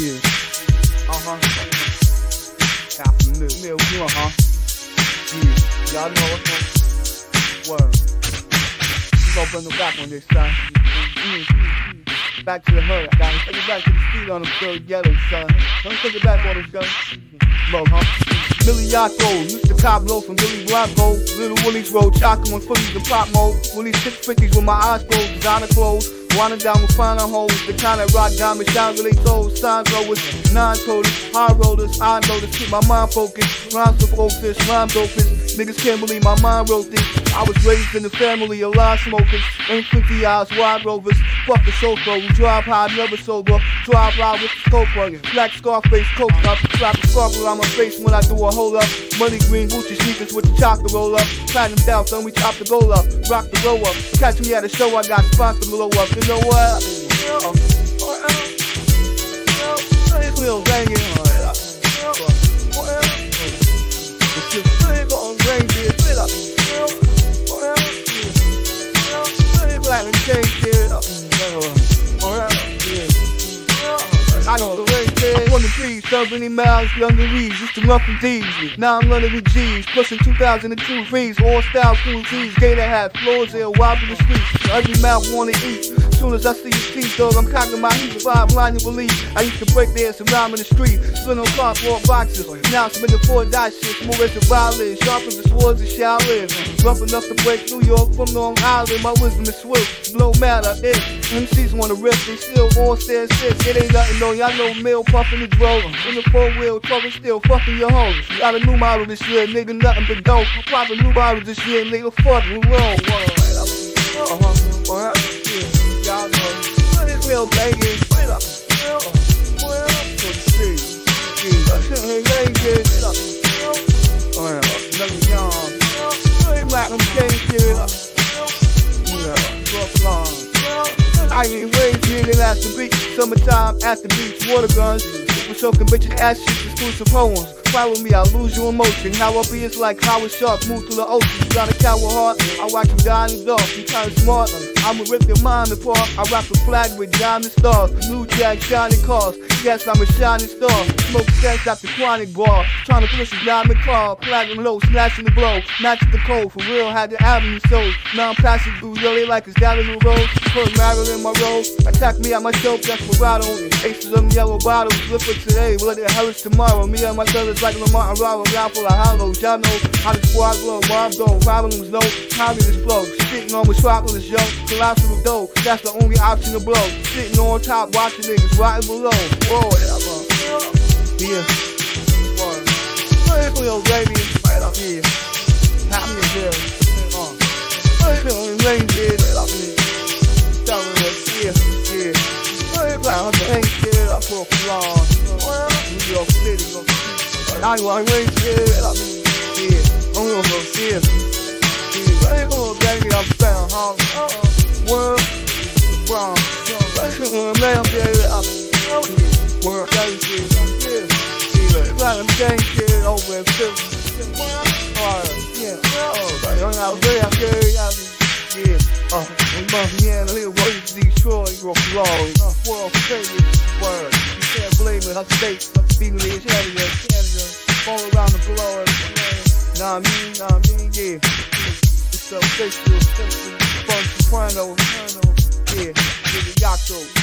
Yeah. Uh huh. Half a mil, mil, uh huh. Yeah. Y'all know what's up. Word. Gon' bring the back on this son. Mm. Back to the hood, I gotta take it back to the street on them good yellow son. Don't take it back on this gun. Low, huh? Used to cop low from Billy Blanco. Little Willie's Road, chocolate on fullies and pop mode. Willie's 650s with my eyes closed, designer clothes. Winding down with finer holes, the kind of rock diamond shine really toes, sign growers, non coders, high rollers, I to keep my mind focused. Rhymes with focus, rhyme dopest. Niggas can't believe my mind wrote this. I was raised in a family of line smokers, ain't 50 eyes, wide rovers. Fuck the sofa, we drive high, never sober. Drive loud with the scope Black Scarface, coke up, slap a scarf around my face when I do a hold up. Money green, Gucci sneakers with the chocolate roll up. Platinum down, then we chop the goal up. Rock the roll up. Catch me at a show, I got spots to blow up. You know what? Wheels banging. Platinum The trees, many miles, younger Reeds, used to run from D's. Now I'm running with G's, pushing 2002 Reeds, all style, cool G's, gator hat, floors there, wild in the streets. Every mouth wanna eat. Soon as I see you speak, dog, I'm cocking my heat. Five blind to believe. I used to break dance rhyme in the street, spin on cardboard boxes. Now I'm spinning four die shit, smooth as the violin, sharp as the swords of Shaolin. Rough enough to break New York from Long Island. My wisdom is swift, no matter if MCs wanna rip, they still all stand sick. It ain't nothing, no, y'all know mill puffing the drove. In the four wheel, trucking still fucking your hoes. Got a new model this year, nigga, nothing but dope. I'm popping new models this year, nigga, fucking roll. Uh-huh, yeah, y'all know. This real banging, straight up. Well, to the street. Yeah, I shouldn't have laid it up. Yeah, I'm changing it up. I ain't waiting, they last the beat. Summertime at the beach, water guns. We're soaking bitches ass shit, exclusive poems. Follow me, I lose your emotion. How I be, it's like how a shark move through the ocean. Got a coward heart, I watch you die in the dark. You kinda smart, I'ma rip your mind apart. I rock a flag with diamond stars, blue jack shining cars. Yes, I'm a shining star. Smoke sex at the chronic bar. Trying to push a diamond car, platinum low, smashing the blow. Match the cold. for real, had the avenue sold. Now I'm passing through, yo, they like it's down in the road. Put Marilyn Monroe, attack me at my show, Desperado. Aces of them yellow bottles, flip it today, what the hell is tomorrow? Me and my brothers like Lamar and Rara, round full of hollows. Y'all know how the squad glow, mob go, problems low, communist flow. Spitting on metropolis, yo, colossal dough. That's the only option to blow. Sitting on top, watching niggas rotting below. Whoa, yeah. Play for your rain, kid, right up here. Down in the yeah, yeah. Play for your rain, kid, up for a long. New York City, New York City. Now you want to rain, kid, right up here. Yeah, I'm gonna go see it. Yeah, play for your baby, I'm found, man, kid, up here. Baby, yeah. Platinum gang kid over in Philly. Alright, yeah. Oh, right. I'm out there, I'm there, yeah. Yeah. Uh, in Montana, little road to Detroit, rock long. Uh, world famous word. You can't blame it, her state, her feeling is Canada, Canada. All around the globe. Nah, I mean, nah, I mean, yeah. It's so sexual, sexual, fun, soprano, yeah. Yeah, the yacht